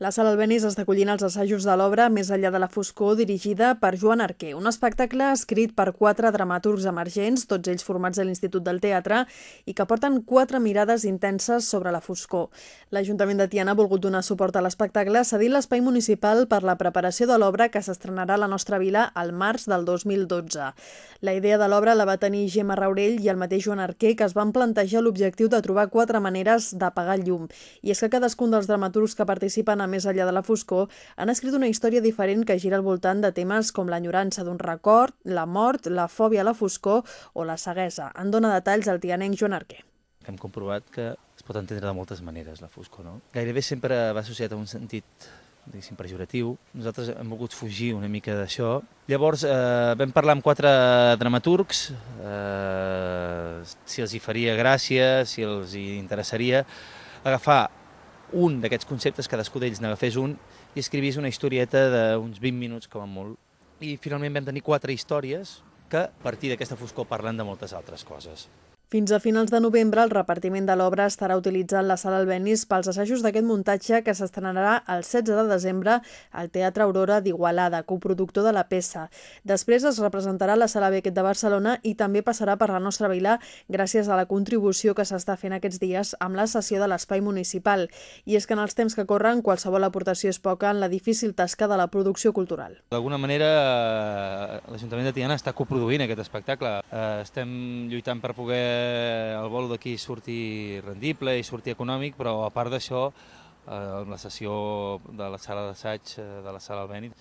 La Sala Albenis està acollint els assajos de l'obra Més enllà de la foscor, dirigida per Joan Arquer, un espectacle escrit per quatre dramaturgs emergents, tots ells formats a l'Institut del Teatre, i que porten quatre mirades intenses sobre la foscor. L'Ajuntament de Tiana ha volgut donar suport a l'espectacle cedint l'espai municipal per la preparació de l'obra que s'estrenarà a la nostra vila al març del 2012. La idea de l'obra la va tenir Gemma Raurell i el mateix Joan Arquer, que es van plantejar l'objectiu de trobar quatre maneres d'apagar el llum. I és que cadascun dels dramaturgs que participen a més enllà de la foscor, han escrit una història diferent que gira al voltant de temes com l'enyorança d'un record, la mort, la fòbia a la foscor o la ceguesa. En dona detalls el tianenc Joan Arquer. Hem comprovat que es pot entendre de moltes maneres, la foscor, no? Gairebé sempre va associat a un sentit diguéssim, pejoratiu. Nosaltres hem volgut fugir una mica d'això. Llavors eh, vam parlar amb quatre dramaturgs, eh, si els hi faria gràcia, si els hi interessaria agafar un d'aquests conceptes, cadascú d'ells n'agafés un i escrivís una historieta d'uns 20 minuts com a molt. I finalment vam tenir quatre històries que a partir d'aquesta foscor parlen de moltes altres coses. Fins a finals de novembre, el repartiment de l'obra estarà utilitzant la sala Albenis pels assajos d'aquest muntatge que s'estrenarà el 16 de desembre al Teatre Aurora d'Igualada, coproductor de la peça. Després es representarà la sala Beckett de Barcelona i també passarà per la nostra vila gràcies a la contribució que s'està fent aquests dies amb la sessió de l'espai municipal. I és que en els temps que corren qualsevol aportació és poca en la difícil tasca de la producció cultural. D'alguna manera, eh, l'Ajuntament de Tiana està coproduint aquest espectacle. Eh, estem lluitant per poder el vol d'aquí surti rendible i surti econòmic, però a part d'això, eh, la sessió de la sala d'assaig eh, de la sala Albéniz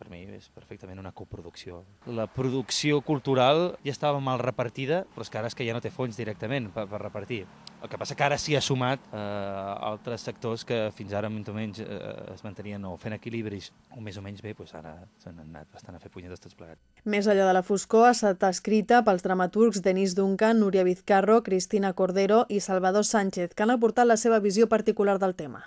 per mi és perfectament una coproducció. La producció cultural ja estava mal repartida, però és que ara és que ja no té fons directament per, per repartir. El que passa que ara s'hi ha sumat eh, altres sectors que fins ara més o menys eh, es mantenien o fent equilibris o més o menys bé, doncs ara s'han anat bastant a fer punyetes tots plegats. Més allà de la foscor ha estat escrita pels dramaturgs Denis Duncan, Núria Vizcarro, Cristina Cordero i Salvador Sánchez, que han aportat la seva visió particular del tema.